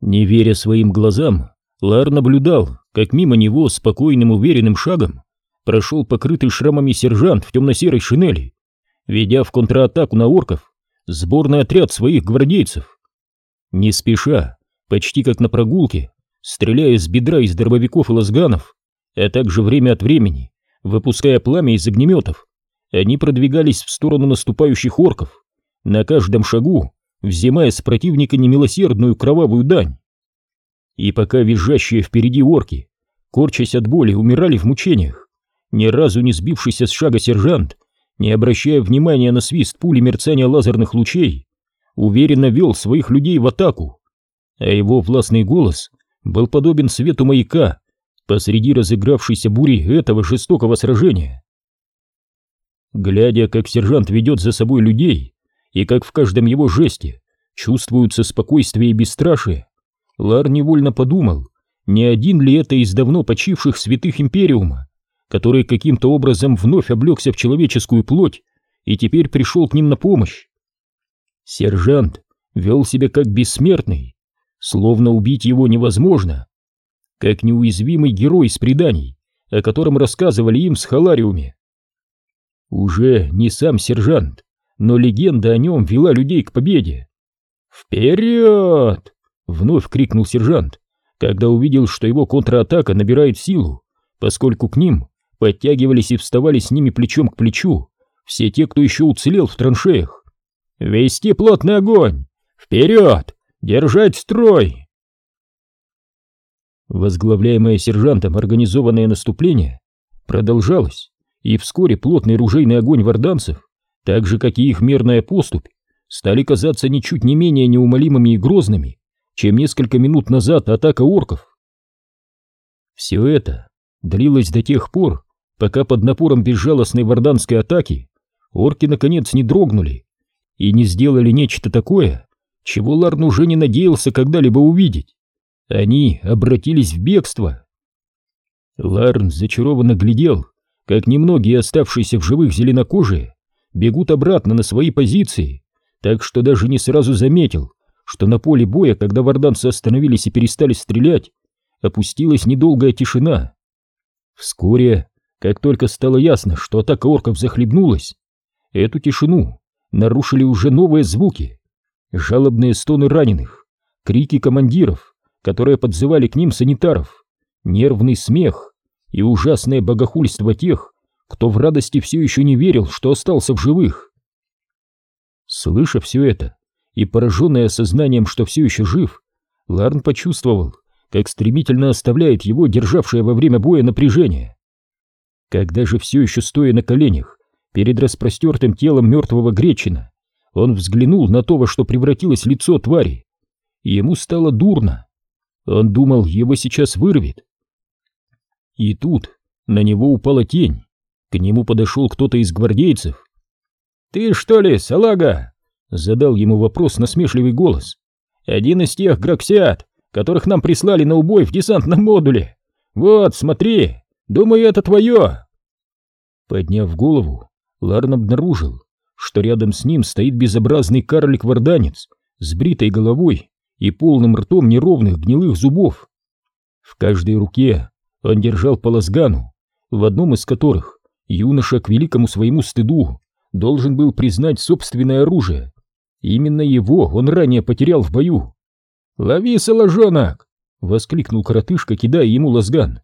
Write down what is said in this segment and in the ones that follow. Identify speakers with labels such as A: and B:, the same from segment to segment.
A: Не веря своим глазам, Лар наблюдал, как мимо него спокойным уверенным шагом прошел покрытый шрамами сержант в темно-серой шинели, ведя в контратаку на орков сборный отряд своих гвардейцев. Не спеша, почти как на прогулке, стреляя с бедра из дробовиков и лазганов, а также время от времени, выпуская пламя из огнеметов, они продвигались в сторону наступающих орков, на каждом шагу взимая с противника немилосердную кровавую дань. И пока визжащие впереди орки, корчась от боли, умирали в мучениях, ни разу не сбившийся с шага сержант, не обращая внимания на свист пули мерцания лазерных лучей, уверенно вел своих людей в атаку, а его властный голос был подобен свету маяка посреди разыгравшейся бури этого жестокого сражения. Глядя, как сержант ведет за собой людей, и как в каждом его жесте чувствуются спокойствие и бесстрашие, Лар невольно подумал, не один ли это из давно почивших святых Империума, который каким-то образом вновь облегся в человеческую плоть и теперь пришел к ним на помощь. Сержант вел себя как бессмертный, словно убить его невозможно, как неуязвимый герой из преданий, о котором рассказывали им с Халариуме. Уже не сам сержант, но легенда о нем вела людей к победе. «Вперед!» — вновь крикнул сержант, когда увидел, что его контратака набирает силу, поскольку к ним подтягивались и вставали с ними плечом к плечу все те, кто еще уцелел в траншеях. «Вести плотный огонь! Вперед! Держать строй!» Возглавляемое сержантом организованное наступление продолжалось, и вскоре плотный ружейный огонь варданцев, так же как и их мерная поступь, стали казаться ничуть не менее неумолимыми и грозными, чем несколько минут назад атака орков. Все это длилось до тех пор, пока под напором безжалостной варданской атаки орки наконец не дрогнули и не сделали нечто такое, чего Ларн уже не надеялся когда-либо увидеть. Они обратились в бегство. Ларн зачарованно глядел, как немногие оставшиеся в живых зеленокожие бегут обратно на свои позиции, так что даже не сразу заметил, что на поле боя, когда варданцы остановились и перестали стрелять, опустилась недолгая тишина. Вскоре, как только стало ясно, что атака орков захлебнулась, эту тишину нарушили уже новые звуки, жалобные стоны раненых, крики командиров, которые подзывали к ним санитаров, нервный смех и ужасное богохульство тех, кто в радости все еще не верил, что остался в живых. Слыша все это и пораженный осознанием, что все еще жив, Ларн почувствовал, как стремительно оставляет его державшее во время боя напряжение. Когда же все еще стоя на коленях перед распростертым телом мертвого Гречина, он взглянул на то, во что превратилось лицо твари, и ему стало дурно. Он думал, его сейчас вырвет. И тут на него упала тень. К нему подошел кто-то из гвардейцев. «Ты что ли, салага?» — задал ему вопрос насмешливый голос. «Один из тех граксиат, которых нам прислали на убой в десантном модуле. Вот, смотри, думаю, это твое!» Подняв голову, Ларн обнаружил, что рядом с ним стоит безобразный карлик-варданец с бритой головой и полным ртом неровных гнилых зубов. В каждой руке он держал по лазгану, в одном из которых юноша к великому своему стыду должен был признать собственное оружие. Именно его он ранее потерял в бою. «Лови, соложонок!» — воскликнул коротышка, кидая ему лазган.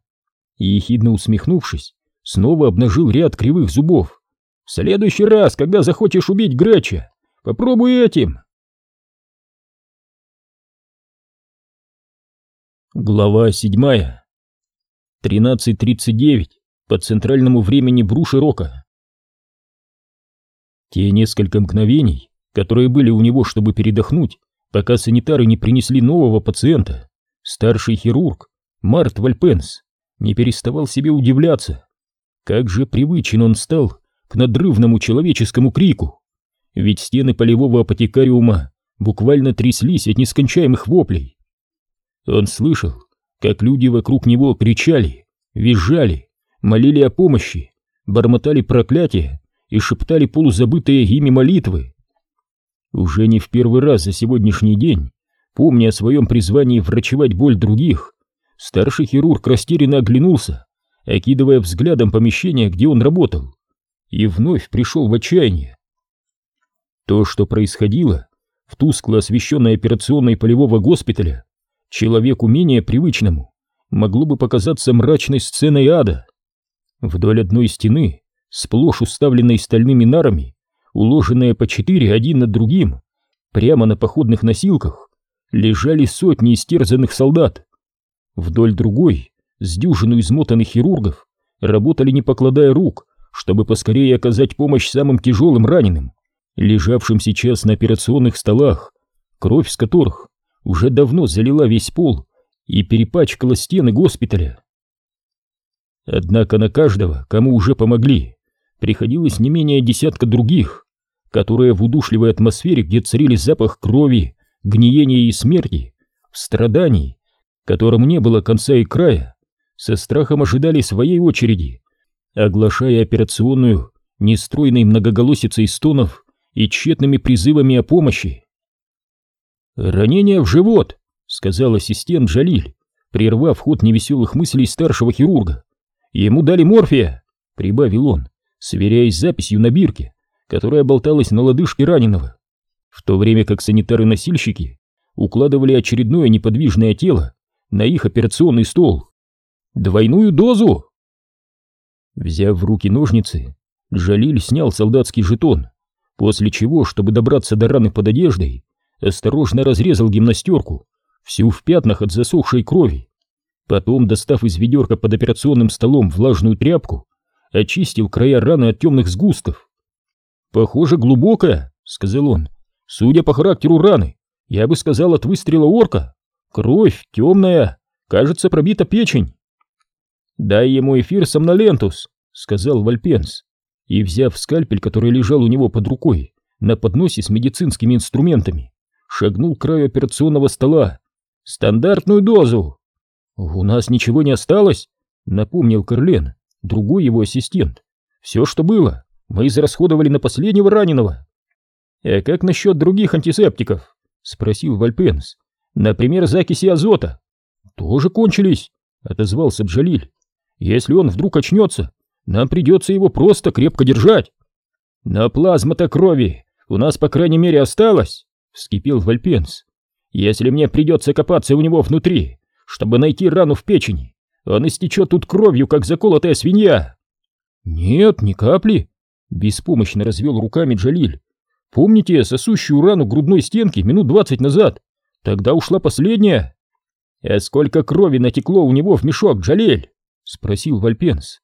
A: И, ехидно усмехнувшись, снова обнажил ряд кривых зубов. «В следующий раз, когда захочешь убить Грача, попробуй этим!» Глава седьмая. 13.39 по центральному времени Бруши-Рока. Те несколько мгновений, которые были у него, чтобы передохнуть, пока санитары не принесли нового пациента, старший хирург Март Вальпенс не переставал себе удивляться, как же привычен он стал к надрывному человеческому крику, ведь стены полевого апотекариума буквально тряслись от нескончаемых воплей. Он слышал, как люди вокруг него кричали, визжали, молили о помощи, бормотали проклятия и шептали полузабытые ими молитвы. Уже не в первый раз за сегодняшний день Помня о своем призвании врачевать боль других, старший хирург растерянно оглянулся, окидывая взглядом помещение, где он работал, и вновь пришел в отчаяние. То, что происходило в тускло освещенной операционной полевого госпиталя, человеку менее привычному, могло бы показаться мрачной сценой ада. Вдоль одной стены, сплошь уставленной стальными нарами, уложенные по четыре один над другим, прямо на походных носилках, лежали сотни истерзанных солдат. Вдоль другой, с дюжину измотанных хирургов, работали не покладая рук, чтобы поскорее оказать помощь самым тяжелым раненым, лежавшим сейчас на операционных столах, кровь с которых уже давно залила весь пол и перепачкала стены госпиталя. Однако на каждого, кому уже помогли, приходилось не менее десятка других, которые в удушливой атмосфере, где царили запах крови, гниения и смерти, в страдании, которому не было конца и края, со страхом ожидали своей очереди, оглашая операционную нестройной многоголосицей стонов и тщетными призывами о помощи. «Ранение в живот», — сказал ассистент Джалиль, прервав ход невеселых мыслей старшего хирурга. «Ему дали морфия», — прибавил он, сверяясь с записью на бирке, которая болталась на лодыжке раненого, в то время как санитары-носильщики укладывали очередное неподвижное тело на их операционный стол. «Двойную дозу!» Взяв в руки ножницы, Джалиль снял солдатский жетон, после чего, чтобы добраться до раны под одеждой, осторожно разрезал гимнастерку, всю в пятнах от засохшей крови. Потом, достав из ведерка под операционным столом влажную тряпку, очистил края раны от темных сгустков. «Похоже, глубокая», — сказал он. «Судя по характеру раны, я бы сказал от выстрела орка. Кровь темная, кажется, пробита печень». «Дай ему эфир сомнолентус», — сказал Вальпенс. И, взяв скальпель, который лежал у него под рукой, на подносе с медицинскими инструментами, шагнул к краю операционного стола. «Стандартную дозу!» «У нас ничего не осталось», — напомнил Карлен, другой его ассистент. «Все, что было, мы израсходовали на последнего раненого». «А как насчет других антисептиков?» — спросил Вальпенс. «Например, закиси азота». «Тоже кончились», — отозвался Джалиль. «Если он вдруг очнется, нам придется его просто крепко держать». «Но плазма-то крови у нас, по крайней мере, осталась», — вскипел Вальпенс. «Если мне придется копаться у него внутри, чтобы найти рану в печени, он истечет тут кровью, как заколотая свинья». «Нет, ни капли», — беспомощно развел руками Джалиль. «Помните сосущую рану грудной стенки минут двадцать назад? Тогда ушла последняя». «А сколько крови натекло у него в мешок, Джалиль?» — спросил Вальпенс.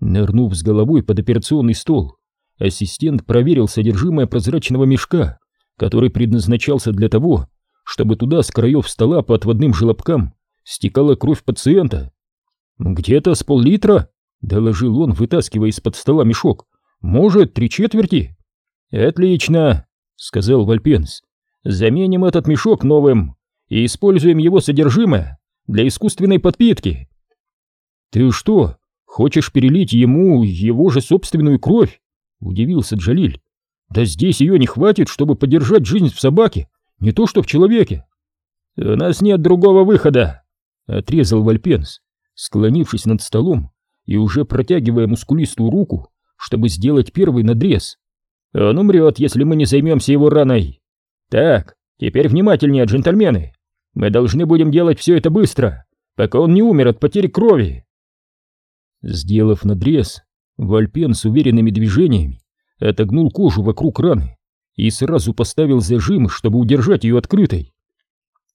A: Нырнув с головой под операционный стол, ассистент проверил содержимое прозрачного мешка, который предназначался для того, чтобы туда с краев стола по отводным желобкам стекала кровь пациента. «Где-то с пол-литра», — доложил он, вытаскивая из-под стола мешок. «Может, три четверти?» «Отлично», — сказал Вальпенс. «Заменим этот мешок новым и используем его содержимое для искусственной подпитки». «Ты что, хочешь перелить ему его же собственную кровь?» — удивился Джалиль. «Да здесь ее не хватит, чтобы поддержать жизнь в собаке, не то что в человеке». «У нас нет другого выхода», — отрезал Вальпенс, склонившись над столом и уже протягивая мускулистую руку, чтобы сделать первый надрез. «Он умрет, если мы не займемся его раной. Так, теперь внимательнее, джентльмены. Мы должны будем делать все это быстро, пока он не умер от потери крови». Сделав надрез, Вальпен с уверенными движениями отогнул кожу вокруг раны и сразу поставил зажим, чтобы удержать ее открытой.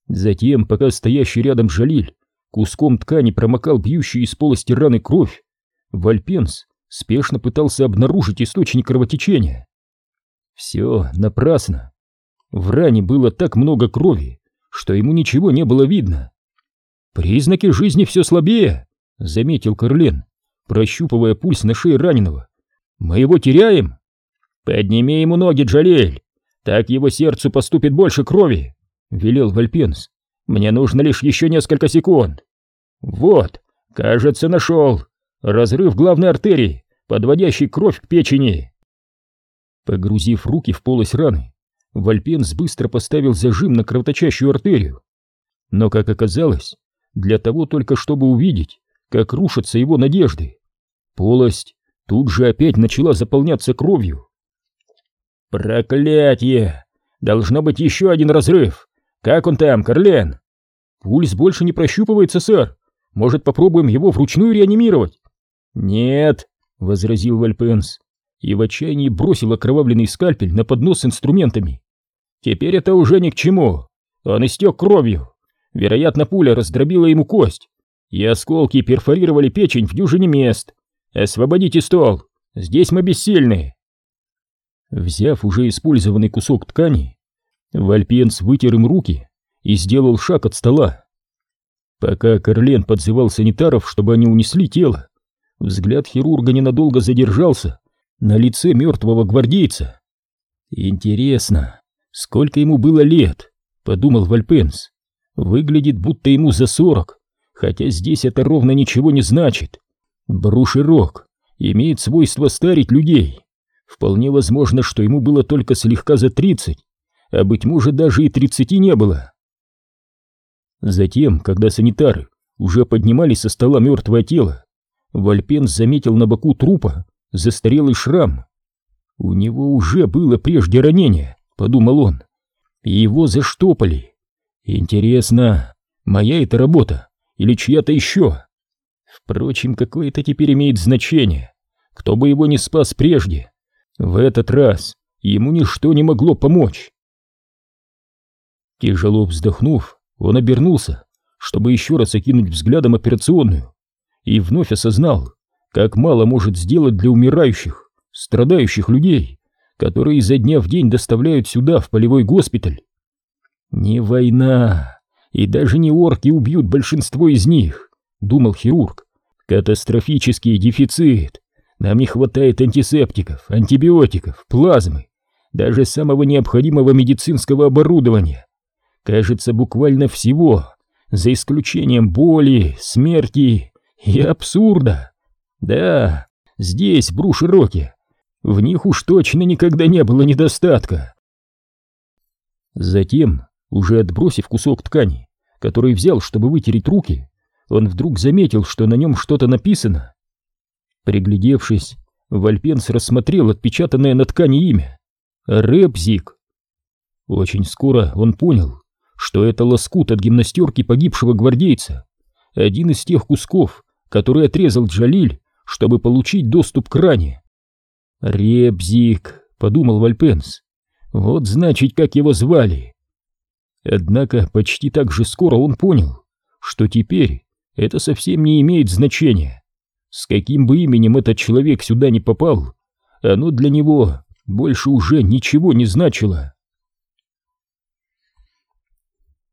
A: Затем, пока стоящий рядом Жалиль куском ткани промокал бьющую из полости раны кровь, Вальпенс спешно пытался обнаружить источник кровотечения. Все напрасно. В ране было так много крови, что ему ничего не было видно. «Признаки жизни все слабее», — заметил Карлен прощупывая пульс на шее раненого. «Мы его теряем?» «Подними ему ноги, Джалель! Так его сердцу поступит больше крови!» — велел Вальпенс. «Мне нужно лишь еще несколько секунд!» «Вот, кажется, нашел! Разрыв главной артерии, подводящий кровь к печени!» Погрузив руки в полость раны, Вальпенс быстро поставил зажим на кровоточащую артерию. Но, как оказалось, для того только чтобы увидеть, как рушатся его надежды. Полость тут же опять начала заполняться кровью. «Проклятье! Должно быть еще один разрыв! Как он там, Карлен?» «Пульс больше не прощупывается, сэр. Может, попробуем его вручную реанимировать?» «Нет», — возразил Вальпенс, и в отчаянии бросил окровавленный скальпель на поднос с инструментами. «Теперь это уже ни к чему. Он истек кровью. Вероятно, пуля раздробила ему кость, и осколки перфорировали печень в дюжине мест. Освободите стол, здесь мы бессильны». Взяв уже использованный кусок ткани, Вальпенс вытер им руки и сделал шаг от стола. Пока Карлен подзывал санитаров, чтобы они унесли тело, взгляд хирурга ненадолго задержался на лице мертвого гвардейца. «Интересно, сколько ему было лет?» — подумал Вальпенс. «Выглядит, будто ему за сорок, хотя здесь это ровно ничего не значит. Брушерок имеет свойство старить людей. Вполне возможно, что ему было только слегка за тридцать, а быть может даже и тридцати не было. Затем, когда санитары уже поднимали со стола мертвое тело, Вальпенс заметил на боку трупа застарелый шрам. У него уже было прежде ранение, подумал он, и его заштопали. Интересно, моя это работа или чья-то еще? Впрочем, какое это теперь имеет значение? Кто бы его не спас прежде? В этот раз ему ничто не могло помочь. Тяжело вздохнув, он обернулся, чтобы еще раз окинуть взглядом операционную, и вновь осознал, как мало может сделать для умирающих, страдающих людей, которые изо дня в день доставляют сюда, в полевой госпиталь. Не война, и даже не орки убьют большинство из них, думал хирург. Катастрофический дефицит. Нам не хватает антисептиков, антибиотиков, плазмы, даже самого необходимого медицинского оборудования кажется, буквально всего, за исключением боли, смерти и абсурда. Да, здесь, в Бруш-Роке, в них уж точно никогда не было недостатка. Затем, уже отбросив кусок ткани, который взял, чтобы вытереть руки, он вдруг заметил, что на нем что-то написано. Приглядевшись, Вальпенс рассмотрел отпечатанное на ткани имя — Рэбзик. Очень скоро он понял, что это лоскут от гимнастерки погибшего гвардейца, один из тех кусков, который отрезал Джалиль, чтобы получить доступ к ране. «Ребзик», — подумал Вальпенс, — «вот значит, как его звали». Однако почти так же скоро он понял, что теперь это совсем не имеет значения. С каким бы именем этот человек сюда не попал, оно для него больше уже ничего не значило.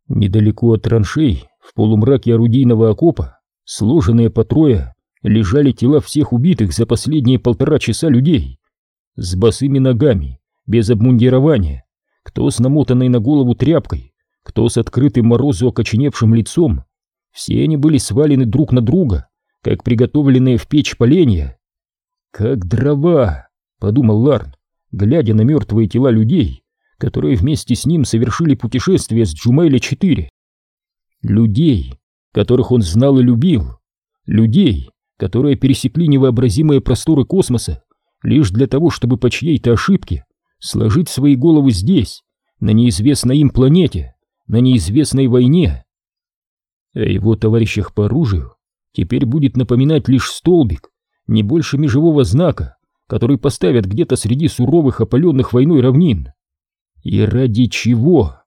A: Недалеко от траншей, в полумраке орудийного окопа, сложенные по трое, лежали тела всех убитых за последние полтора часа людей. С босыми ногами, без обмундирования, кто с намотанной на голову тряпкой, кто с открытым морозу окоченевшим лицом. Все они были свалены друг на друга, как приготовленные в печь поленья. «Как дрова!» — подумал Ларн, глядя на мертвые тела людей, которые вместе с ним совершили путешествие с Джумейля-4. Людей, которых он знал и любил. Людей, которые пересекли невообразимые просторы космоса лишь для того, чтобы по чьей-то ошибке сложить свои головы здесь, на неизвестной им планете, на неизвестной войне. О его товарищах по оружию теперь будет напоминать лишь столбик, не больше межевого знака, который поставят где-то среди суровых опаленных войной равнин. И ради чего?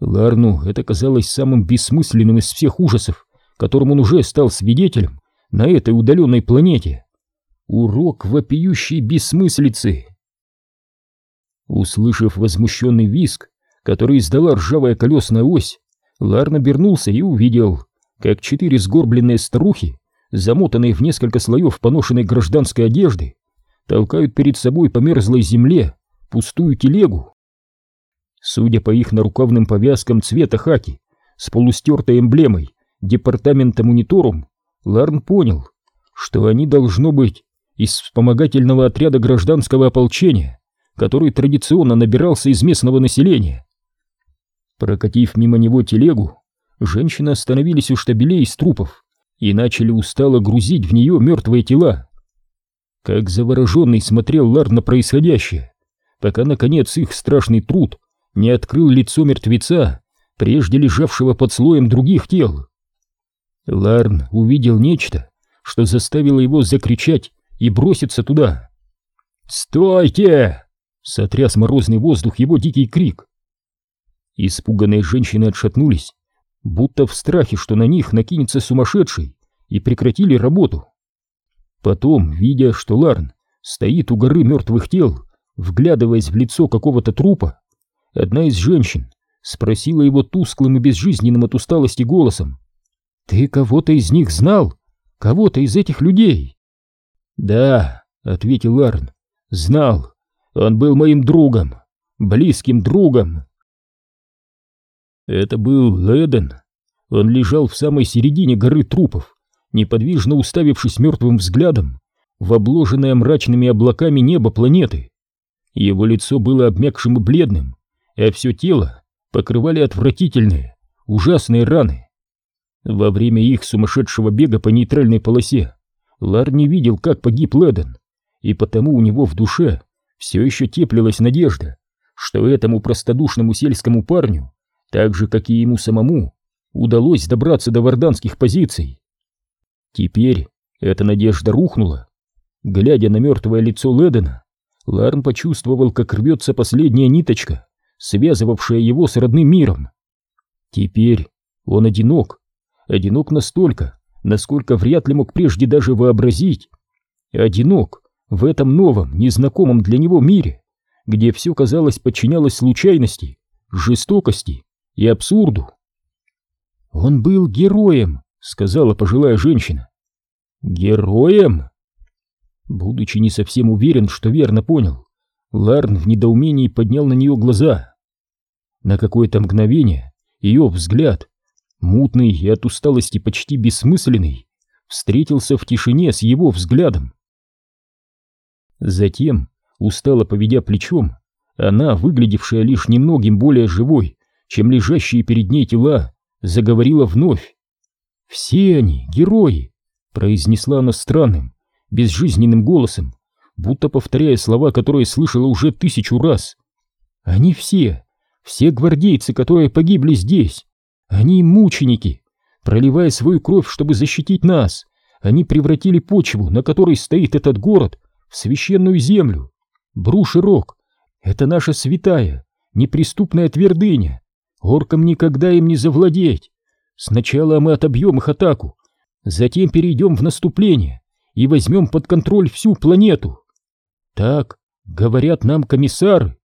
A: Ларну это казалось самым бессмысленным из всех ужасов, которым он уже стал свидетелем на этой удаленной планете. Урок вопиющей бессмыслицы. Услышав возмущенный визг, который издала ржавая колесная ось, Ларн обернулся и увидел, как четыре сгорбленные старухи, замотанные в несколько слоев поношенной гражданской одежды, толкают перед собой по мерзлой земле пустую телегу. Судя по их нарукавным повязкам цвета хаки, с полустертой эмблемой департамента мониторум, Ларн понял, что они должно быть из вспомогательного отряда гражданского ополчения, который традиционно набирался из местного населения. Прокатив мимо него телегу, женщины остановились у штабелей из трупов и начали устало грузить в нее мертвые тела. Как завороженный смотрел Лар на происходящее, пока, наконец, их страшный труд не открыл лицо мертвеца, прежде лежавшего под слоем других тел. Ларн увидел нечто, что заставило его закричать и броситься туда. «Стойте!» — сотряс морозный воздух его дикий крик. Испуганные женщины отшатнулись, будто в страхе, что на них накинется сумасшедший, и прекратили работу. Потом, видя, что Ларн стоит у горы мертвых тел, вглядываясь в лицо какого-то трупа, одна из женщин спросила его тусклым и безжизненным от усталости голосом. «Ты кого-то из них знал? Кого-то из этих людей?» «Да», — ответил Ларн, — «знал. Он был моим другом, близким другом». Это был Леден. Он лежал в самой середине горы трупов, неподвижно уставившись мертвым взглядом в обложенное мрачными облаками небо планеты. Его лицо было обмякшим и бледным, а все тело покрывали отвратительные, ужасные раны. Во время их сумасшедшего бега по нейтральной полосе Лар не видел, как погиб Леден, и потому у него в душе все еще теплилась надежда, что этому простодушному сельскому парню так же, как и ему самому, удалось добраться до варданских позиций. Теперь эта надежда рухнула. Глядя на мертвое лицо Ледена, Ларн почувствовал, как рвется последняя ниточка, связывавшая его с родным миром. Теперь он одинок, одинок настолько, насколько вряд ли мог прежде даже вообразить. Одинок в этом новом, незнакомом для него мире, где все, казалось, подчинялось случайности, жестокости и абсурду. «Он был героем», — сказала пожилая женщина. «Героем?» Будучи не совсем уверен, что верно понял, Ларн в недоумении поднял на нее глаза. На какое-то мгновение ее взгляд, мутный и от усталости почти бессмысленный, встретился в тишине с его взглядом. Затем, устало поведя плечом, она, выглядевшая лишь немногим более живой, чем лежащие перед ней тела, заговорила вновь. «Все они герои!» — произнесла она странным, безжизненным голосом, будто повторяя слова, которые слышала уже тысячу раз. «Они все, все гвардейцы, которые погибли здесь, они мученики, проливая свою кровь, чтобы защитить нас, они превратили почву, на которой стоит этот город, в священную землю. Бруш и Рок — это наша святая, неприступная твердыня, Оркам никогда им не завладеть. Сначала мы отобьем их атаку, затем перейдем в наступление и возьмем под контроль всю планету. Так говорят нам комиссары.